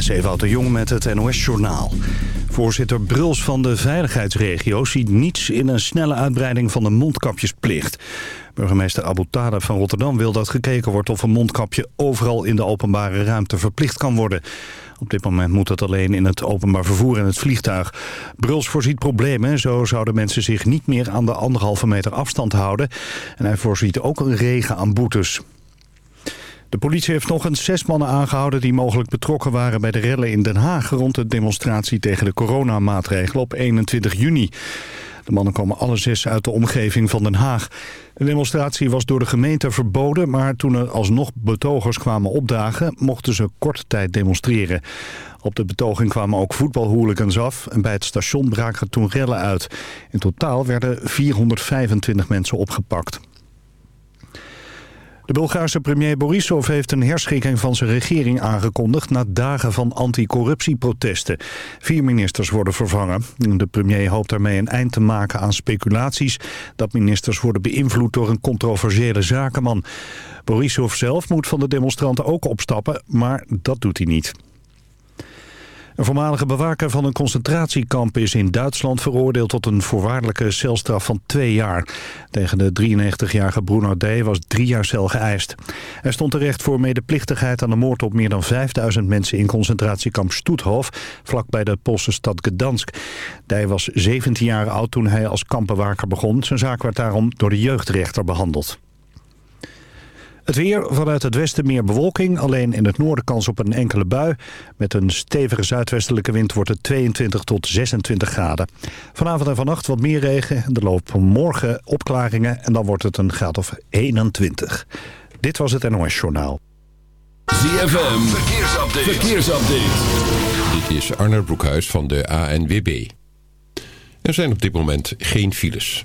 Is Ewout de Jong met het NOS-journaal. Voorzitter Bruls van de veiligheidsregio ziet niets in een snelle uitbreiding van de mondkapjesplicht. Burgemeester Abu van Rotterdam wil dat gekeken wordt of een mondkapje overal in de openbare ruimte verplicht kan worden. Op dit moment moet het alleen in het openbaar vervoer en het vliegtuig. Bruls voorziet problemen. Zo zouden mensen zich niet meer aan de anderhalve meter afstand houden. En hij voorziet ook een regen aan boetes. De politie heeft nog eens zes mannen aangehouden die mogelijk betrokken waren bij de rellen in Den Haag rond de demonstratie tegen de coronamaatregelen op 21 juni. De mannen komen alle zes uit de omgeving van Den Haag. De demonstratie was door de gemeente verboden, maar toen er alsnog betogers kwamen opdagen, mochten ze korte tijd demonstreren. Op de betoging kwamen ook voetbalhooligans af en bij het station braken toen rellen uit. In totaal werden 425 mensen opgepakt. De Bulgaarse premier Borisov heeft een herschikking van zijn regering aangekondigd... na dagen van anticorruptieprotesten. Vier ministers worden vervangen. De premier hoopt daarmee een eind te maken aan speculaties... dat ministers worden beïnvloed door een controversiële zakenman. Borisov zelf moet van de demonstranten ook opstappen, maar dat doet hij niet. Een voormalige bewaker van een concentratiekamp is in Duitsland veroordeeld tot een voorwaardelijke celstraf van twee jaar. Tegen de 93-jarige Bruno D. was drie jaar cel geëist. Hij stond terecht voor medeplichtigheid aan de moord op meer dan 5000 mensen in concentratiekamp Stoethof, vlakbij de Poolse stad Gdansk. D. was 17 jaar oud toen hij als kampbewaker begon. Zijn zaak werd daarom door de jeugdrechter behandeld. Het weer, vanuit het westen meer bewolking. Alleen in het noorden kans op een enkele bui. Met een stevige zuidwestelijke wind wordt het 22 tot 26 graden. Vanavond en vannacht wat meer regen. Er lopen morgen opklaringen en dan wordt het een graad of 21. Dit was het NOS Journaal. ZFM, verkeersupdate. verkeersupdate. Dit is Arnold Broekhuis van de ANWB. Er zijn op dit moment geen files.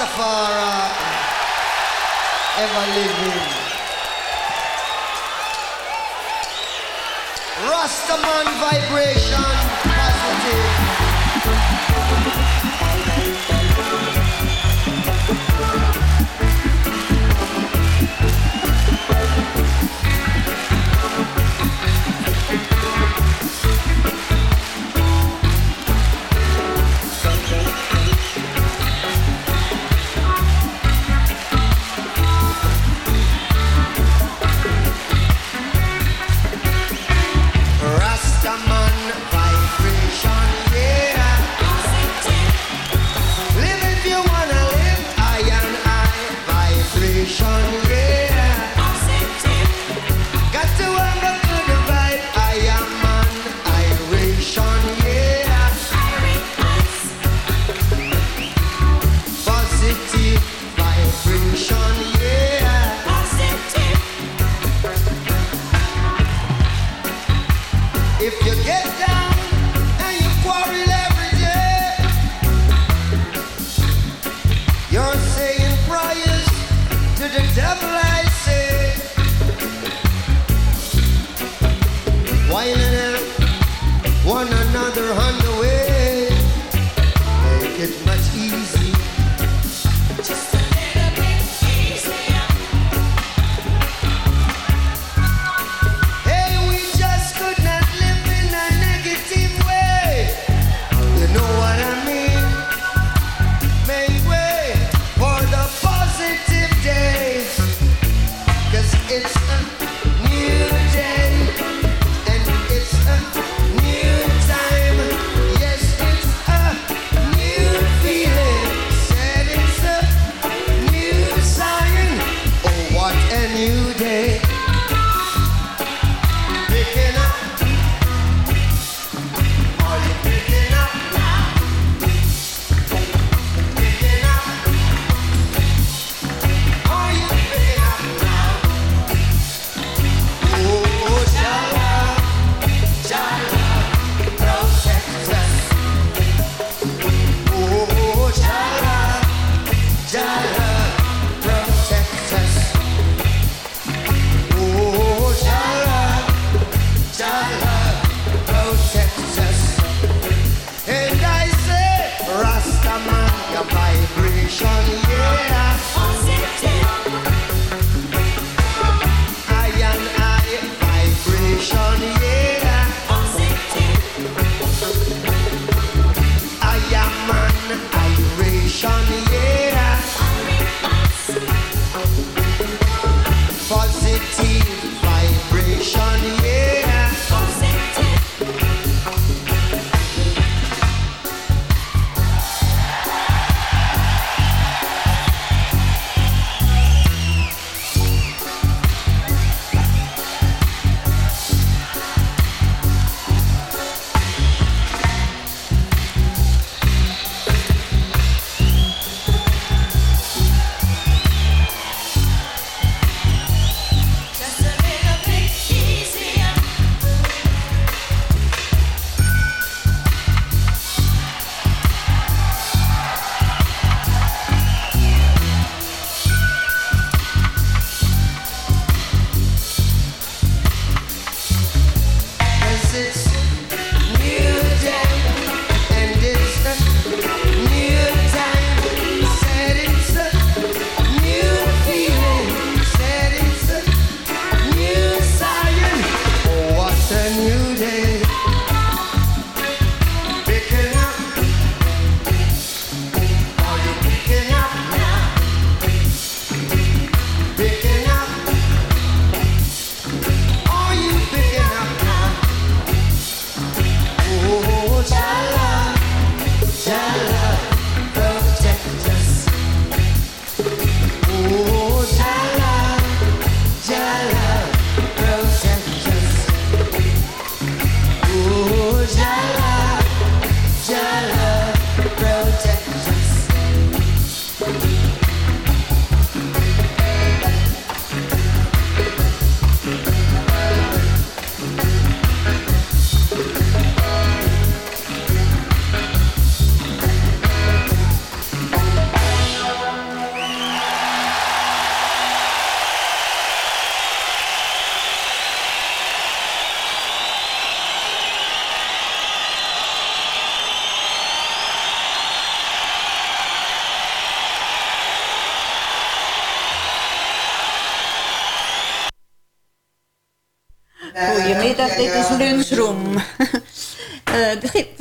Rastafari ever living. Rastaman vibration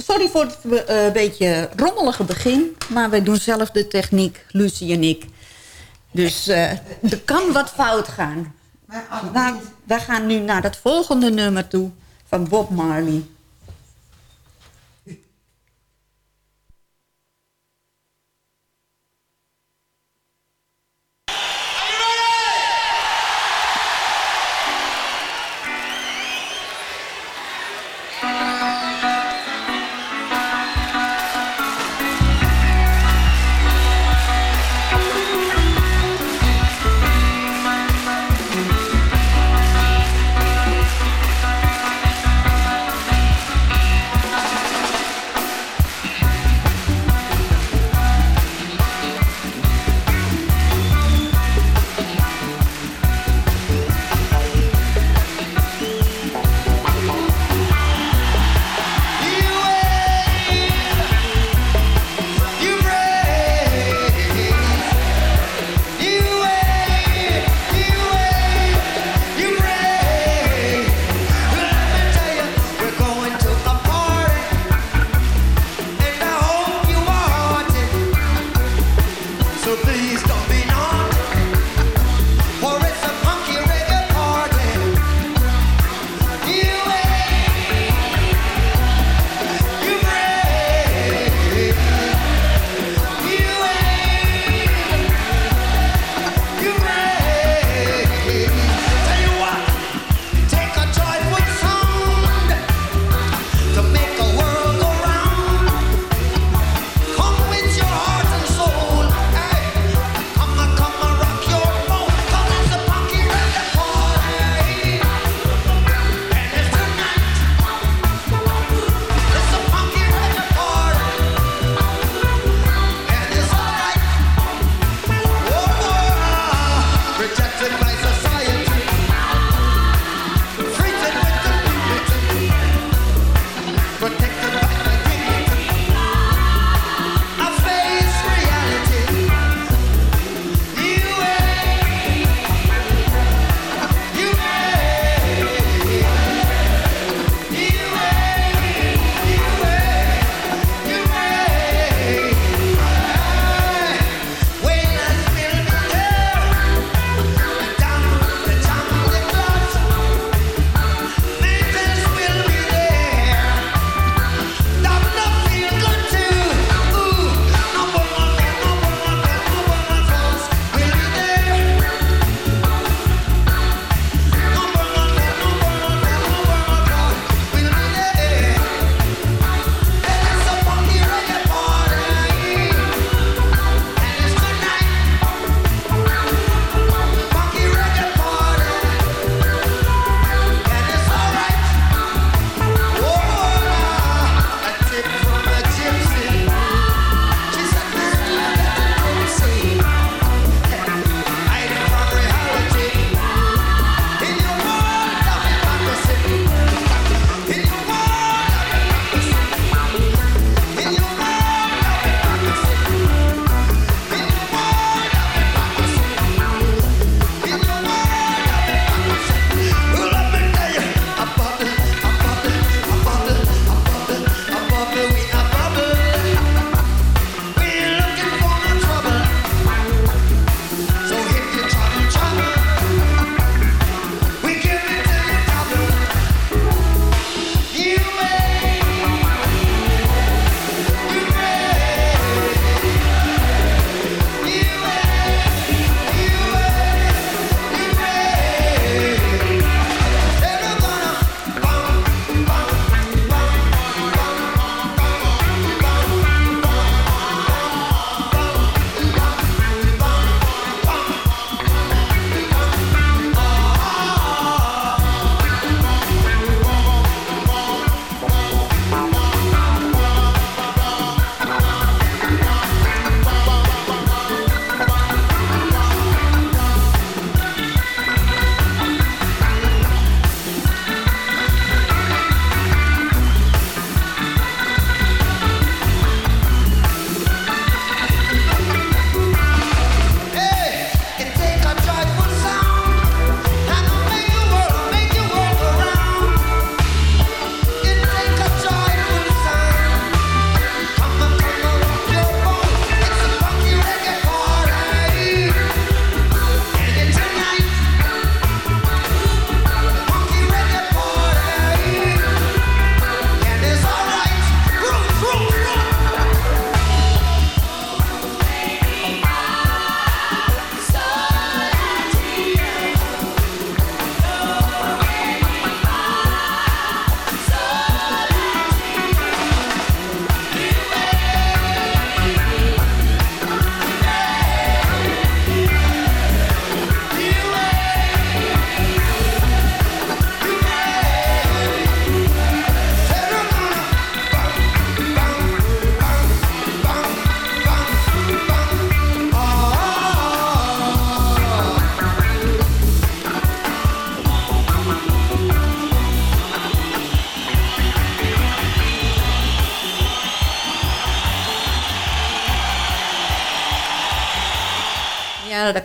sorry voor het eh, beetje rommelige begin, maar wij doen zelf de techniek, Lucie en ik. Dus eh, er kan wat fout gaan. Nou, wij gaan nu naar het volgende nummer toe van Bob Marley.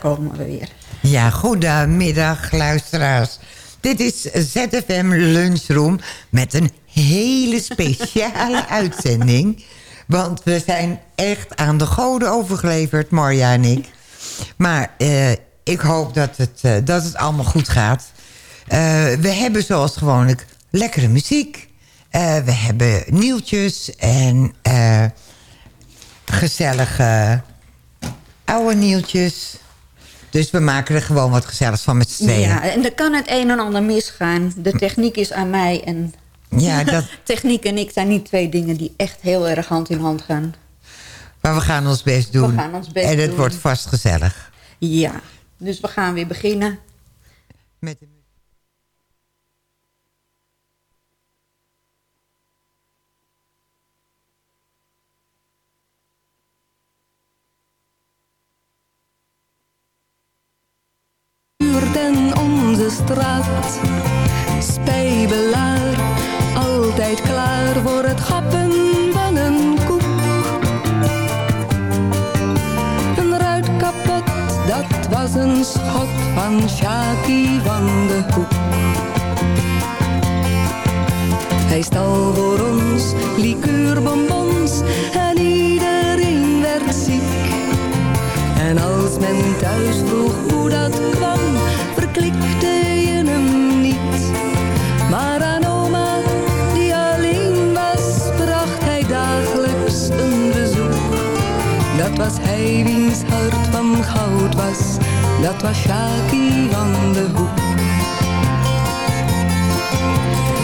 Komen we weer. Ja, goedemiddag luisteraars. Dit is ZFM Lunchroom met een hele speciale uitzending. Want we zijn echt aan de goden overgeleverd, Marja en ik. Maar eh, ik hoop dat het, eh, dat het allemaal goed gaat. Eh, we hebben zoals gewoonlijk lekkere muziek. We hebben nieuwtjes en gezellige oude nieuwtjes. Dus we maken er gewoon wat gezelligs van met z'n tweeën. Ja, en er kan het een en ander misgaan. De techniek is aan mij en Ja, dat, techniek en ik zijn niet twee dingen die echt heel erg hand in hand gaan. maar we gaan ons best doen. We gaan ons best en het doen. wordt vast gezellig. Ja, dus we gaan weer beginnen. Met de... buurt en onze straat. Spijbelaar, altijd klaar voor het gappen van een koek. Een ruit kapot, dat was een schot van Shaki van de Hoek. Hij stal voor ons liqueurbonbons en iedereen werd ziek. En als men thuis vroeg wiens hart van goud was, dat was Shaki van de Hoek.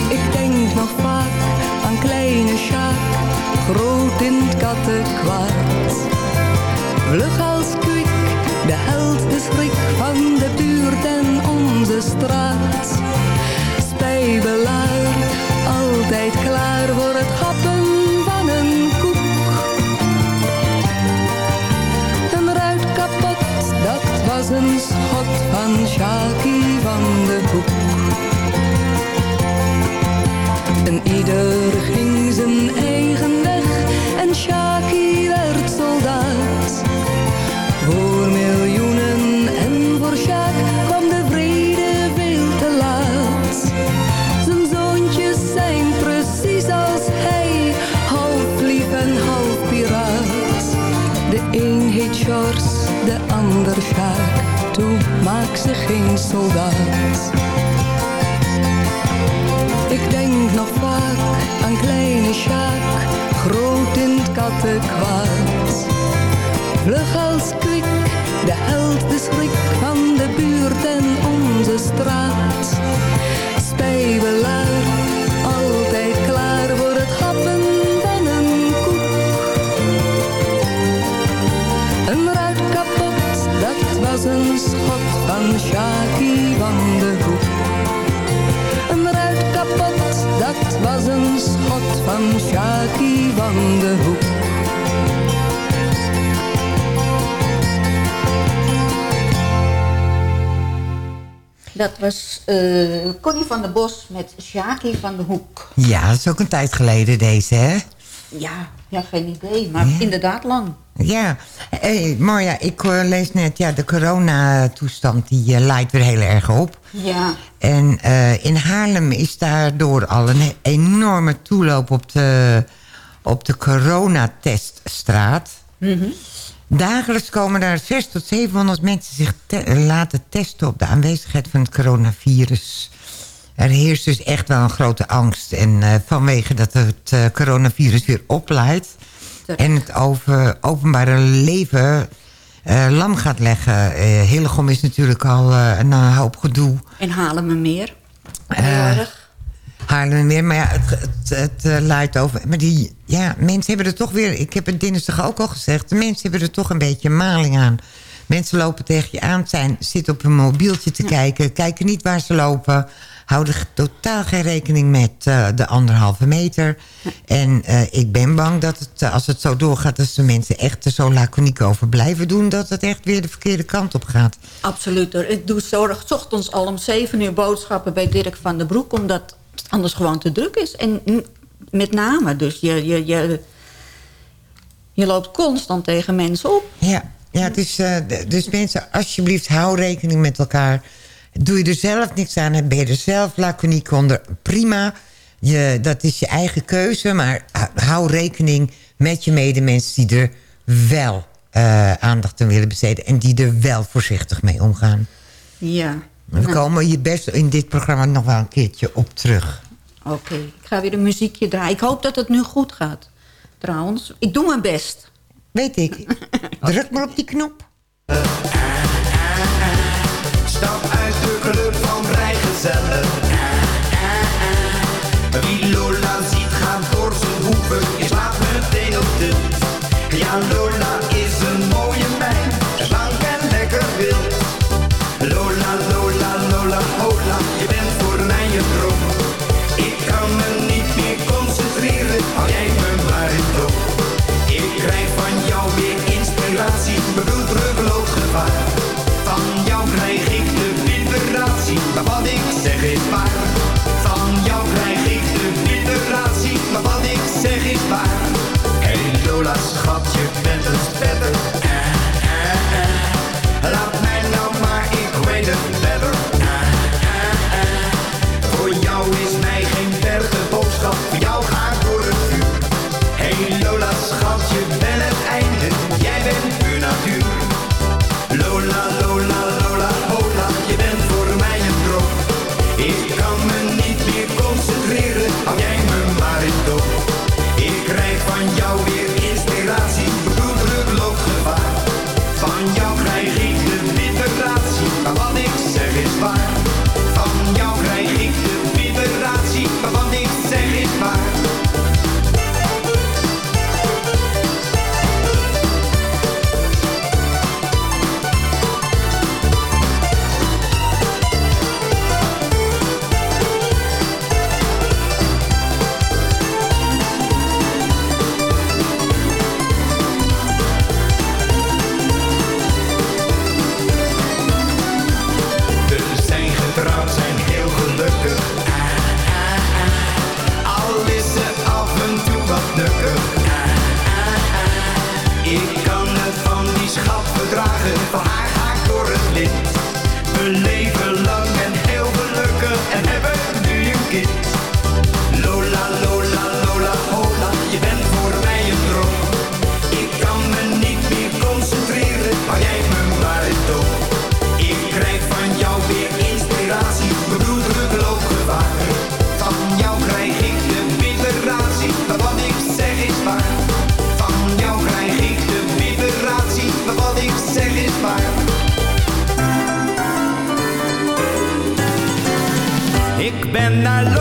Ik denk nog vaak aan kleine Sjaak, groot in het kattenkwaad. Vlug als kwik, de held, de schrik van de buurt en onze straat. Spijbelaar, altijd klaar voor het happen een schot van Shaki van de Hoek. Ik denk nog vaak aan kleine Sjaak, groot in het kattenkwaad. Vlug als kwik, de held, de schrik van de buurt en onze straat. Spijbelaar, een schot van Shaki van de Hoek. Een ruit kapot, dat was een schot van Shaki van de Hoek. Dat was eh Connie van der Bos met Shaki van de Hoek. Ja, dat is ook een tijd geleden deze, hè? Ja, ja geen idee, maar Ja. inderdaad lang. Ja, hey, Marja, ik eh, lees net, ja, de coronatoestand die leidt weer heel erg op. Ja, En eh, in Haarlem is daardoor al een enorme toeloop op de, op de coronateststraat. Dagelijks komen daar 600 tot 700 mensen zich te- laten testen op de aanwezigheid van het coronavirus. Er heerst dus echt wel een grote angst. En eh, vanwege dat het eh, coronavirus weer opleidt... en het over openbare leven eh, lam gaat leggen. Hillegom is natuurlijk al een hoop gedoe. en halen me meer. Erg. Haarlemmermeer, maar ja, het, het, het leidt over. Maar die, ja, mensen hebben er toch weer... Ik heb het dinsdag ook al gezegd. De mensen hebben er toch een beetje maling aan. Mensen lopen tegen je aan, zijn, zitten op hun mobieltje te kijken... kijken niet waar ze lopen houden totaal geen rekening met eh, de anderhalve meter. En eh, ik ben bang dat het, eh, als het zo doorgaat... dat de mensen echt zo laconiek over blijven doen... dat het echt weer de verkeerde kant op gaat. Absoluut. Ik doe zorg ochtends al om zeven uur boodschappen bij Dirk van den Broek... omdat het anders gewoon te druk is. En met name dus. Je, je, je, je loopt constant tegen mensen op. Ja, ja het is, dus mensen, alsjeblieft, hou rekening met elkaar... Doe je er zelf niks aan, ben je er zelf laconiek onder. Prima, je, dat is je eigen keuze. Maar hou rekening met je medemens die er wel eh, aandacht aan willen besteden. En die er wel voorzichtig mee omgaan. Ja. We komen je best in dit programma nog wel een keertje op terug. Oké, ik ga weer een muziekje draaien. Ik hoop dat het nu goed gaat, trouwens. Ik doe mijn best. Weet ik. Druk maar op die knop. Eh. Stap uit de club van vrijgezellen. and I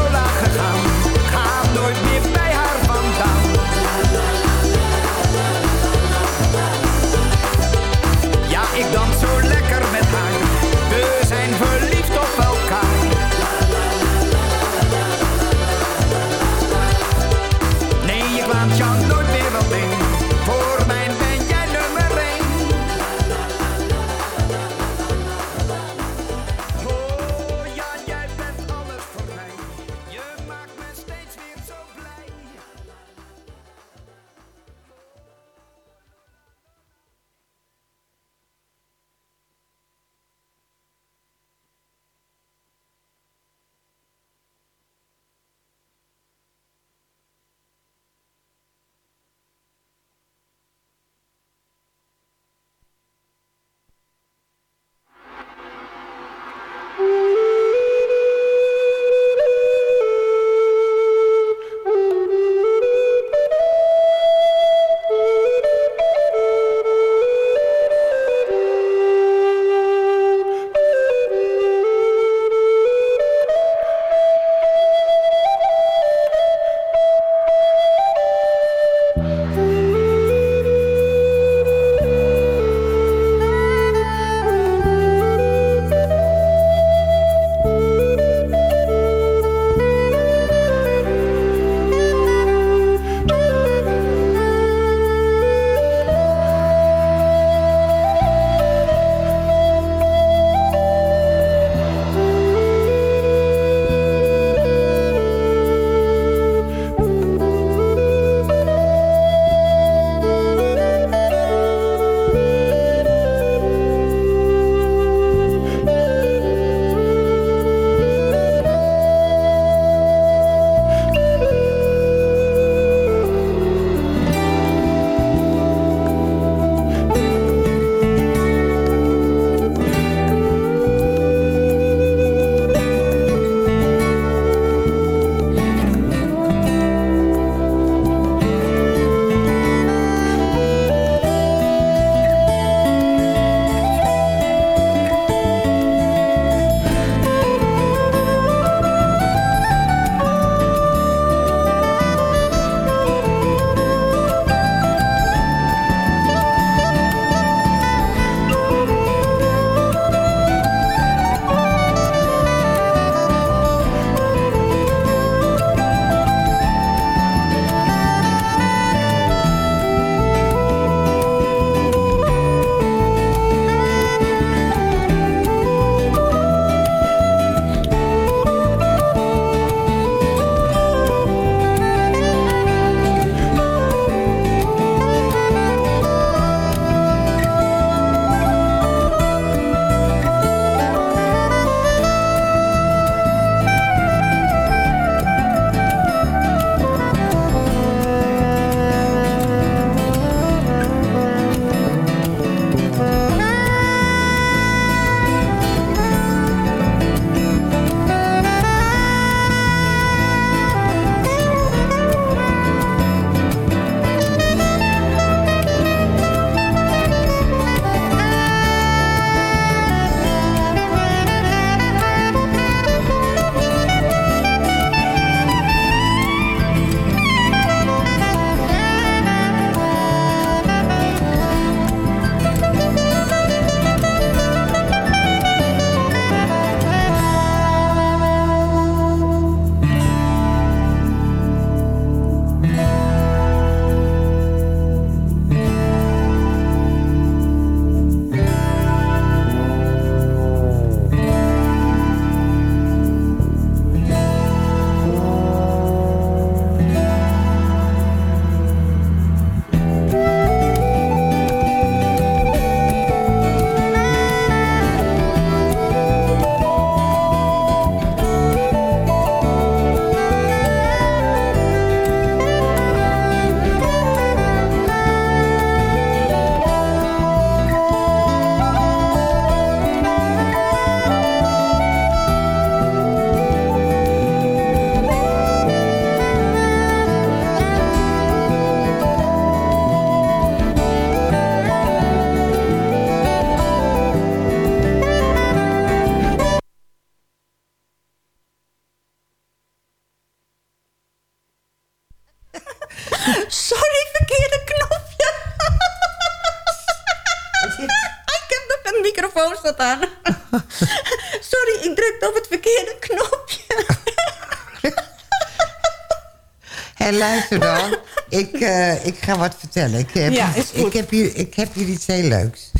luister dan. Ik, eh, ik ga wat vertellen. Ik heb, Ja. Ik heb, hier, ik heb hier iets heel leuks.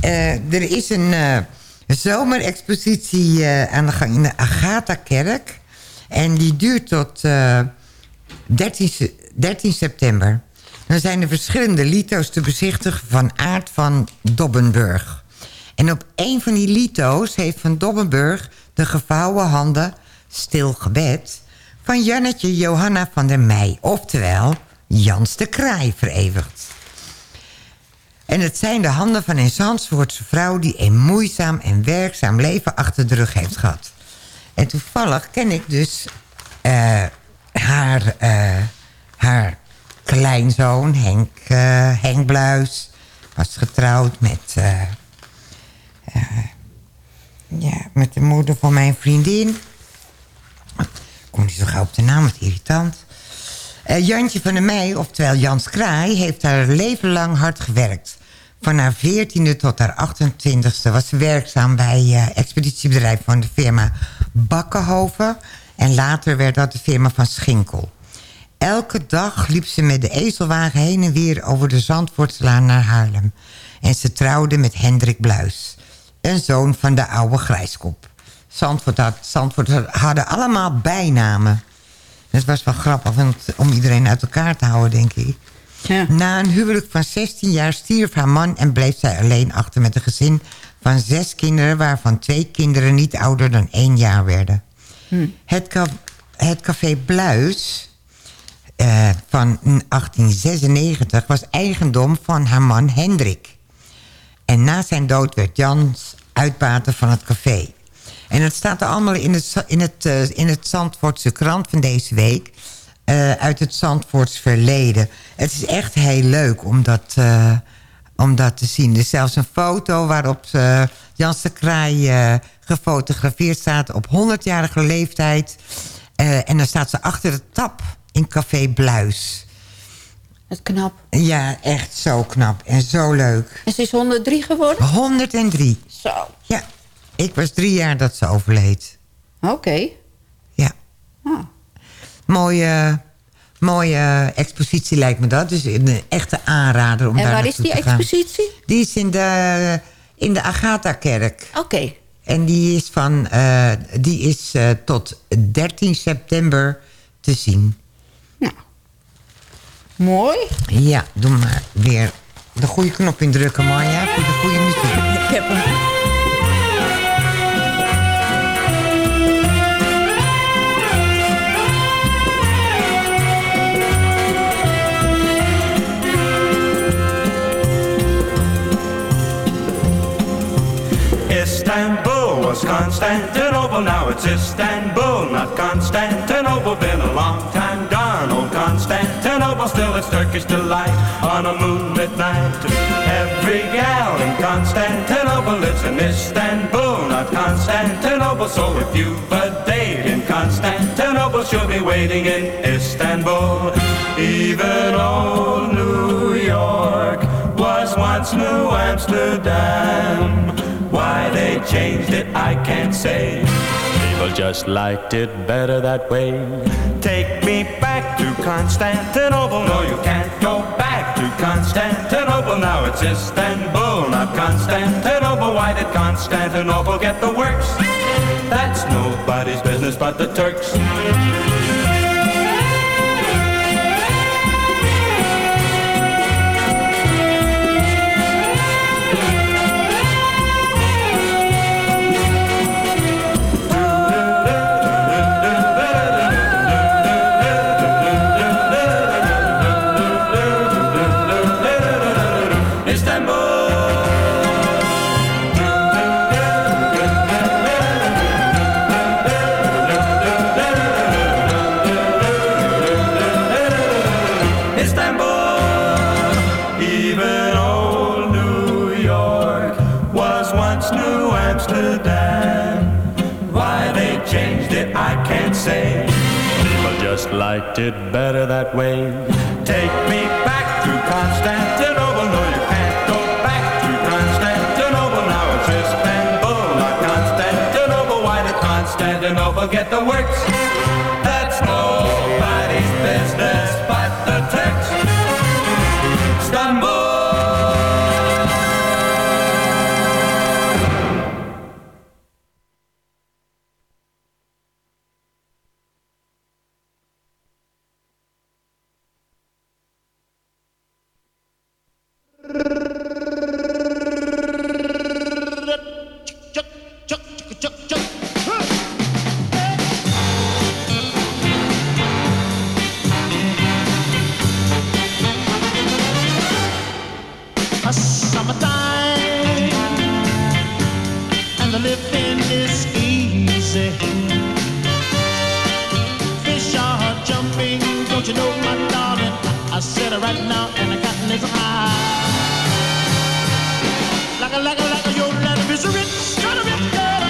Eh, er is een eh, zomerexpositie aan de gang in de Agatha-kerk. En die duurt tot eh, 13, se- 13 september. Dan zijn er verschillende lito's te bezichtigen van Aard van Dobbenburg. En op een van die lito's heeft Van Dobbenburg de gevouwen handen stil gebed van Jannetje Johanna van der Meij, oftewel Jans de Kraai. En het zijn de handen van een Zandvoortse vrouw... die een moeizaam en werkzaam leven achter de rug heeft gehad. En toevallig ken ik dus eh, haar, eh, haar kleinzoon, Henk, eh, Henk Bluis... was getrouwd met, ja, met de moeder van mijn vriendin. Kom niet zo gauw op de naam, wat irritant. Eh, Jantje van der Meij, oftewel Jans Kraai... heeft haar leven lang hard gewerkt. Van haar 14e tot haar 28e was ze werkzaam bij eh, expeditiebedrijf van de firma Bakkenhoven. En later werd dat de firma van Schinkel. Elke dag liep ze met de ezelwagen heen en weer over de Zandvoortslaan naar Haarlem. En ze trouwde met Hendrik Bluis, een zoon van de oude Grijskop. Zandvoort, had, Zandvoort hadden allemaal bijnamen. Het was wel grappig want, om iedereen uit elkaar te houden, denk ik. Ja. Na een huwelijk van 16 jaar stierf haar man en bleef zij alleen achter met een gezin van zes kinderen... waarvan twee kinderen niet ouder dan één jaar werden. Het, ca- het café Bluis eh, van 1896 was eigendom van haar man Hendrik. En na zijn dood werd Jans uitbater van het café. En het staat er allemaal in het, in het, eh, in het Zandvoortse krant van deze week. eh, uit het Zandvoorts verleden. Het is echt heel leuk om dat, eh, om dat te zien. Er is zelfs een foto waarop Jans de Kraai gefotografeerd staat... op 100-jarige leeftijd. En dan staat ze achter de tap in Café Bluis. Het knap. Ja, echt zo knap en zo leuk. En ze is 103 geworden? 103. Zo. Ja, ik was drie jaar dat ze overleed. Oké. Ja. Ah. Mooie, mooie expositie lijkt me dat. Dus een echte aanrader om En daar waar is naartoe die te gaan. expositie? Die is in de, in de Agatha-kerk. Oké. En die is, van, eh, die is eh, tot 13 september te zien. Nou. Mooi. Ja, doe maar weer de goede knop indrukken, Marja. Voor de goede muziek. Ik heb hem. Istanbul was Constantinople, now it's Istanbul, not Constantinople. Been a long time gone, old Constantinople, still it's Turkish delight on a moonlit night. Every gal in Constantinople lives in Istanbul, not Constantinople. So if you've a date in Constantinople, she'll be waiting in Istanbul. Even old New York was once New Amsterdam. Why they changed it, I can't say. People just liked it better that way. Take me back to Constantinople. No, you can't go back to Constantinople. Now it's Istanbul, not Constantinople. Why did Constantinople get the works? That's nobody's business but the Turks. Liked it better that way. Take me back to Constantinople. No, you can't go back to Constantinople. Now it's Istanbul, not Constantinople. Why did Constantinople get the works? lagga, lagga, lagga, your life is a rich, kind of rich, girl.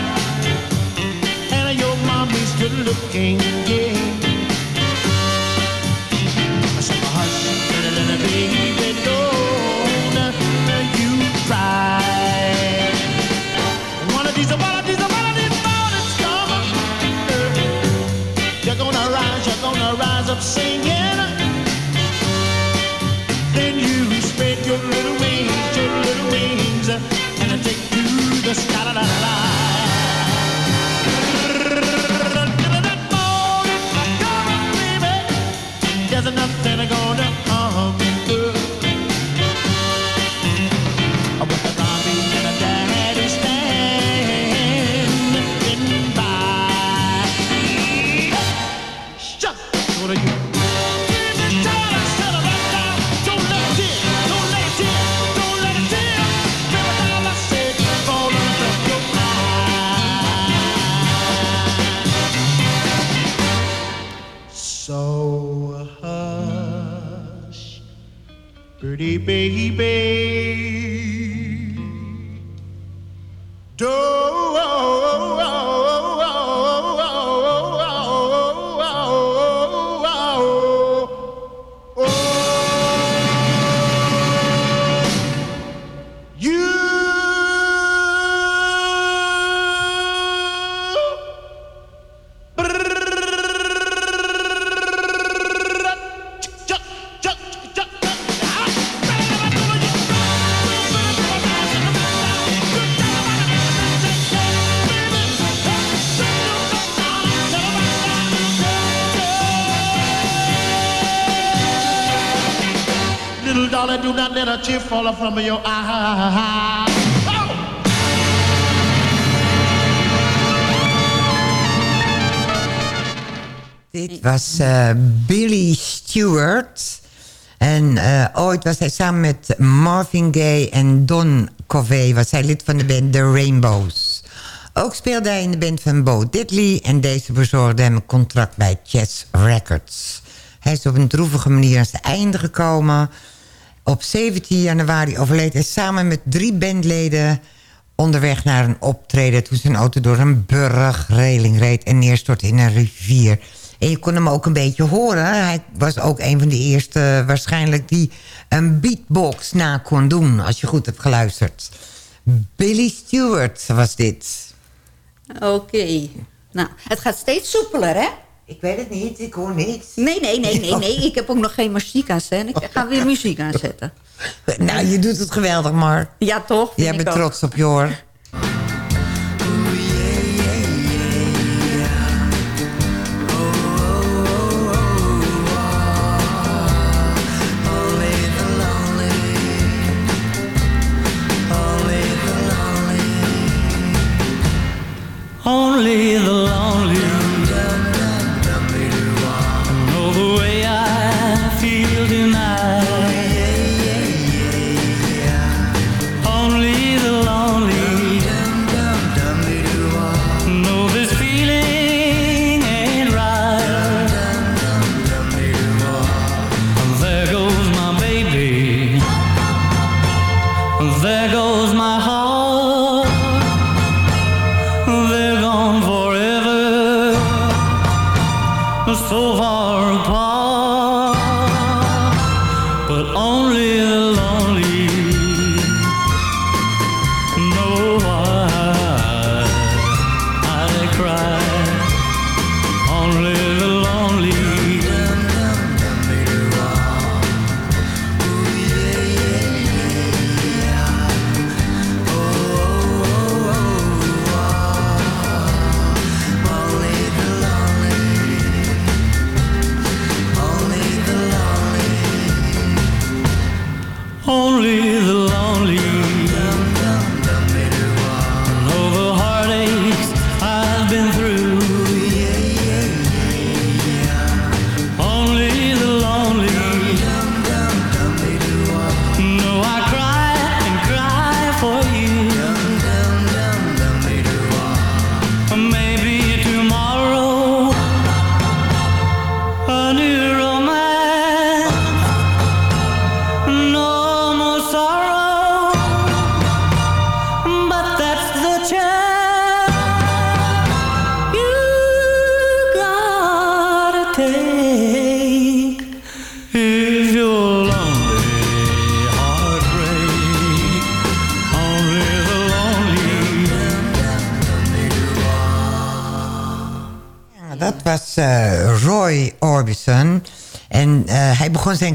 And your mommy's good looking, yeah. Darling, do not let a tear fall from your. Dit was eh, Billy Stewart. En eh, ooit was hij samen met Marvin Gaye en Don Covey... was hij lid van de band The Rainbows. Ook speelde hij in de band van Bo Diddley... en deze bezorgde hem een contract bij Chess Records. Hij is op een droevige manier aan zijn einde gekomen. Op 17 januari overleed hij samen met drie bandleden... onderweg naar een optreden... toen zijn auto door een burgreling reed... en neerstortte in een rivier... En je kon hem ook een beetje horen. Hij was ook een van de eerste eh, waarschijnlijk die een beatbox na kon doen. Als je goed hebt geluisterd. Billy Stewart was dit. Oké. Nou, het gaat steeds soepeler, hè? Ik weet het niet, ik hoor niks. Nee, nee, nee, nee, nee. Ik heb ook nog geen muziek aanzetten. Ik ga weer muziek aanzetten. Nou, je doet het geweldig, Mark. Ja, toch? Jij bent ook. trots op je hoor. Only There goes my heart.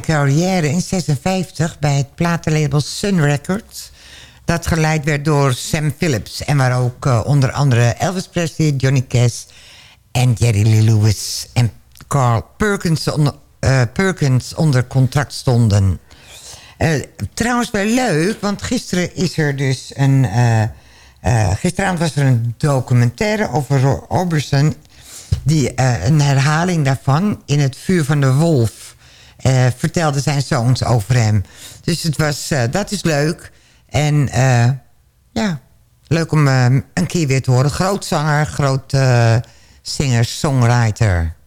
Carrière in 56 bij het platenlabel Sun Records. Dat geleid werd door Sam Phillips. En waar ook eh, onder andere Elvis Presley, Johnny Cash en Jerry Lee Lewis en Carl Perkins, onder- eh, Perkins onder contract stonden. Eh, trouwens wel leuk, want gisteren is er dus een... gisteravond was er een documentaire over Roy Orbison... die een herhaling daarvan in het vuur van de wolf... eh, vertelde zijn zoons over hem. Dus het was, eh, dat is leuk. En eh, ja, leuk om een keer weer te horen. Groot zanger, groot singer, songwriter.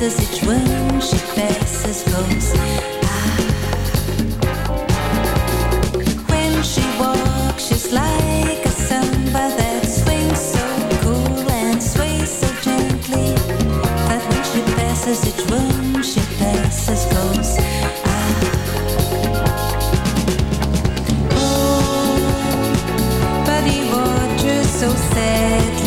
Passes each one, she passes close. Ah. When she walks, she's like a samba that swings so cool and sways so gently. That when she passes each one, she passes close. but he watches so sadly.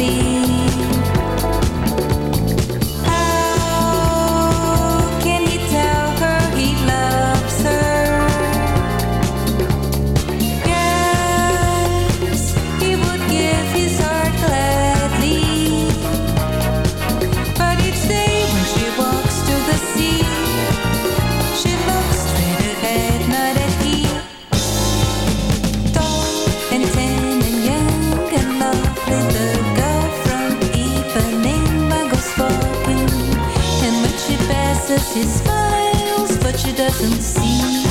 Passes, he smiles, but she doesn't see.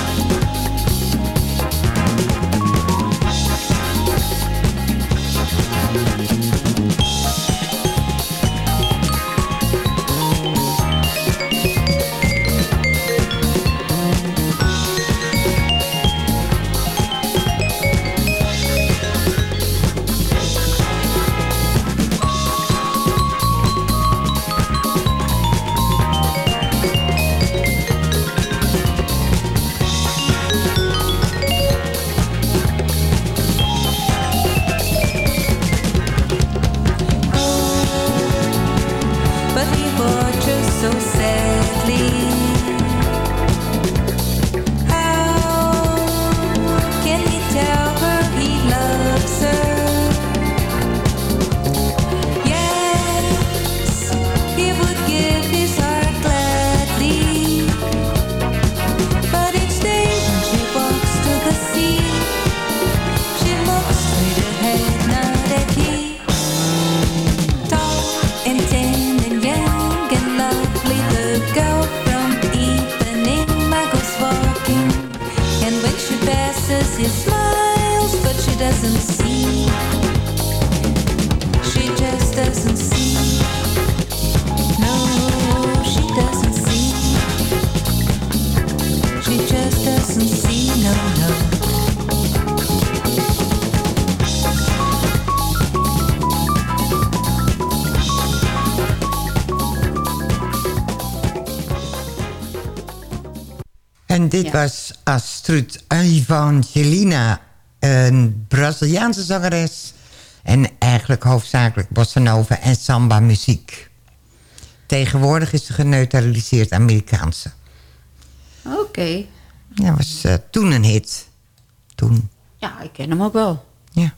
Astrid Evangelina, een Braziliaanse zangeres. En eigenlijk hoofdzakelijk bossa nova en samba muziek. Tegenwoordig is ze geneutraliseerd Amerikaanse. Oké. Dat was eh, toen een hit. Toen. Ja, ik ken hem ook wel. Ja.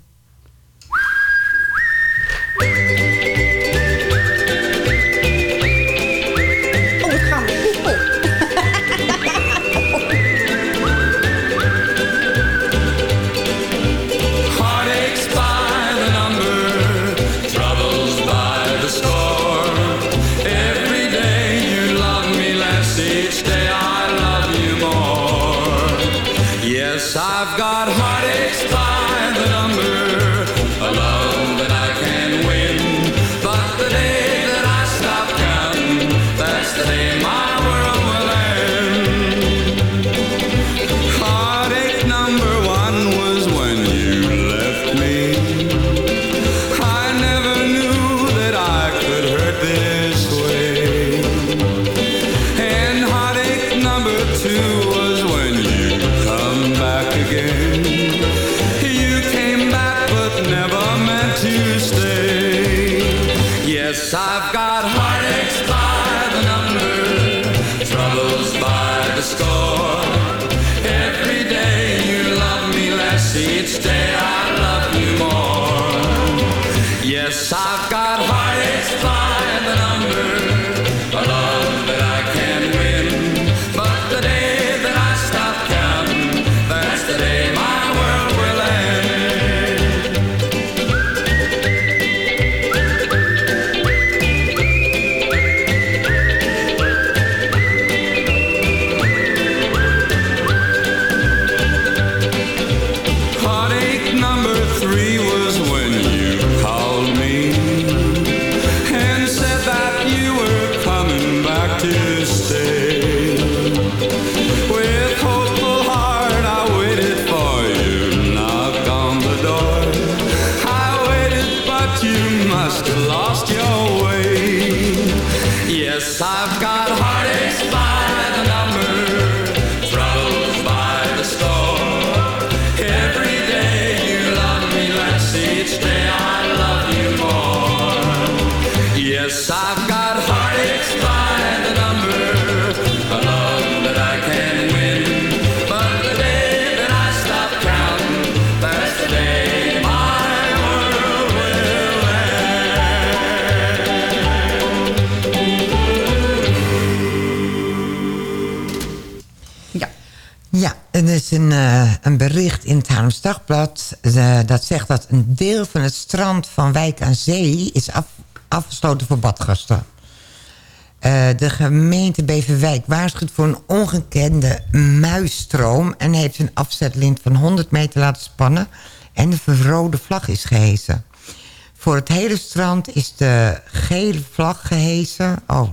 Dagblad... eh, dat zegt dat een deel van het strand van Wijk aan Zee... is af, afgesloten voor badgasten. Eh, de gemeente Beverwijk waarschuwt voor een ongekende muisstroom... en heeft een afzetlint van 100 meter laten spannen... en de verrode vlag is gehesen. Voor het hele strand is de gele vlag gehesen. Oh,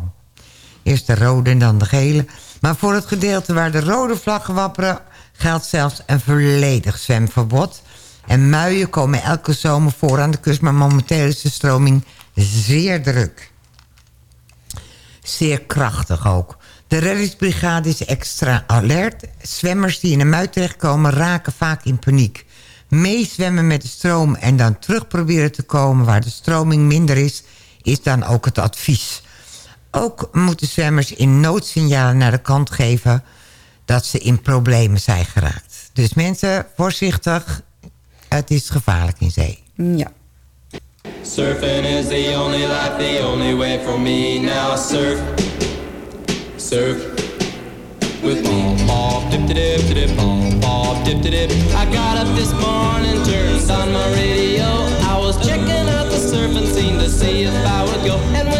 Eerst de rode en dan de gele. Maar voor het gedeelte waar de rode vlaggen wapperen... geldt zelfs een volledig zwemverbod. En muien komen elke zomer voor aan de kust... maar momenteel is de stroming zeer druk. Zeer krachtig ook. De reddingsbrigade is extra alert. Zwemmers die in een mui terechtkomen raken vaak in paniek. Meezwemmen met de stroom en dan terug proberen te komen... waar de stroming minder is, is dan ook het advies... Ook moeten zwemmers in noodsignalen naar de kant geven... dat ze in problemen zijn geraakt. Dus mensen, voorzichtig. Het is gevaarlijk in zee. Ja. Surfing is the only life, the only way for me. Now surf, surf with me. Pop, dip, dip, dip, dip, pop, dip, dip. I got up this morning, turned on my radio. I was checking out the surfing scene to see if I would go.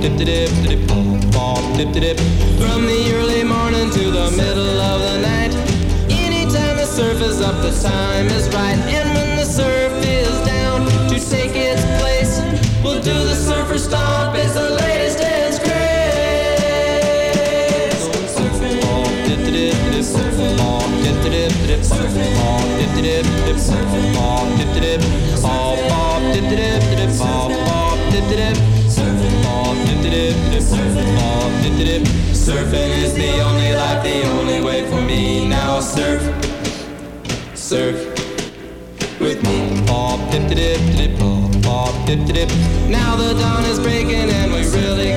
Dip, dip, dip, pop, dip, dip. From the early morning to the middle of the night. Anytime the surf is up, the time is right. And when the surf is down to take its place, we'll do the surfer stomp. It's the latest dance craze. Surfing. Dip, dip, dip, pop, dip, dip. Dip, dip. Surfing is the only life, the only way for me. Now surf, surf with me. Now the dawn is breaking and we really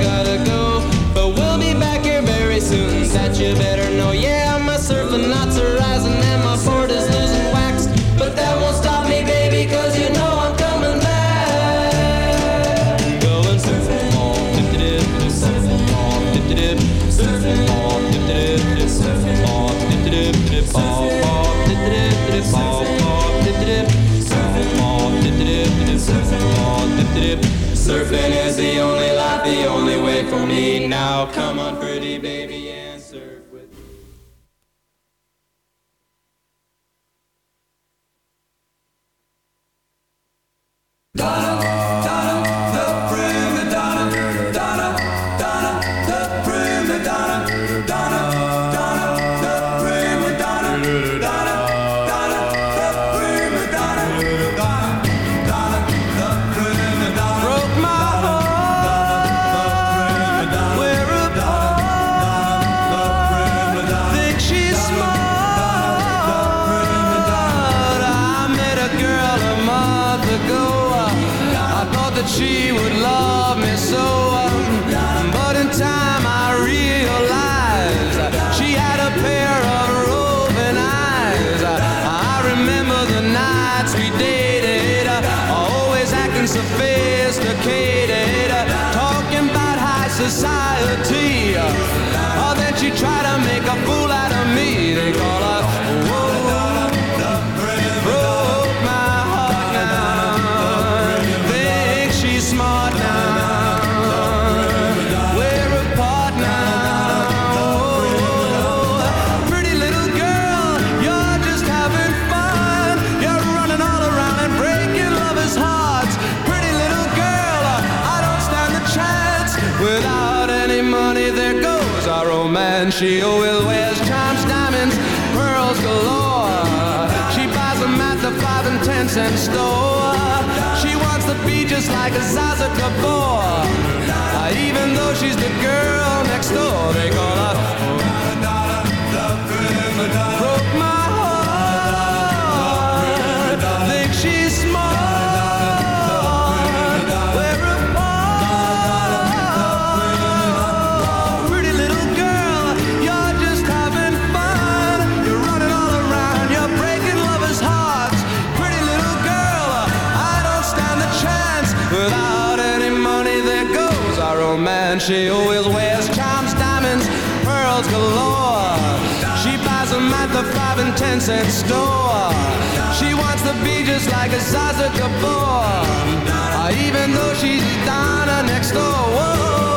Come on, romance. She always wears charms, diamonds, pearls galore. She buys them at the five and ten cent store. She wants to be just like a Zaza Gabor. Uh, even though she's the girl next door, they call her. She always wears charms, diamonds, pearls galore. She buys them at the five and ten cent store. She wants to be just like a Zaza Gabor. Uh, even though she's Donna next door. and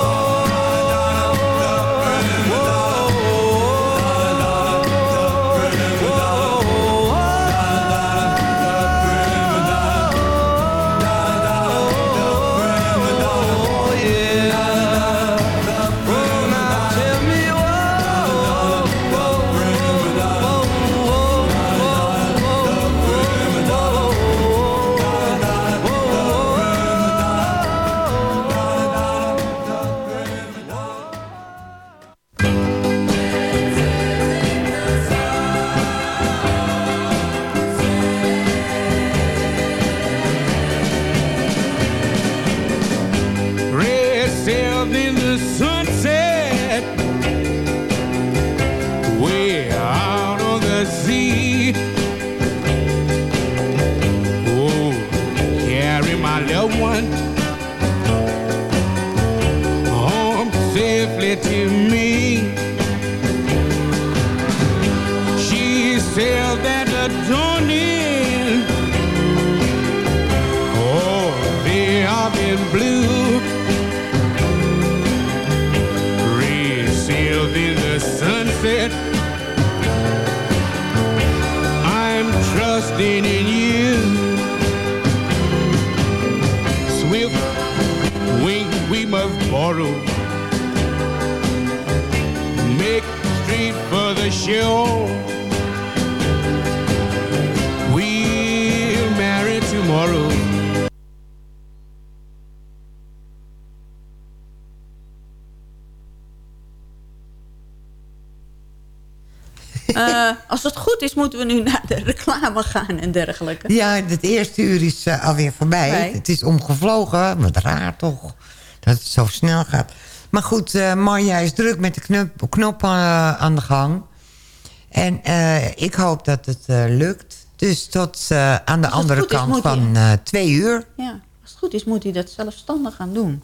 als het goed is, moeten we nu naar de reclame gaan en dergelijke. Ja, het eerste uur is eh, alweer voorbij. Het is omgevlogen. Wat raar toch, dat het zo snel gaat. Maar goed, eh Marja is druk met de knop, knop eh, aan de gang. En ik hoop dat het lukt. Dus tot aan de andere is, kant van twee uur. Ja, als het goed is, moet hij dat zelfstandig gaan doen.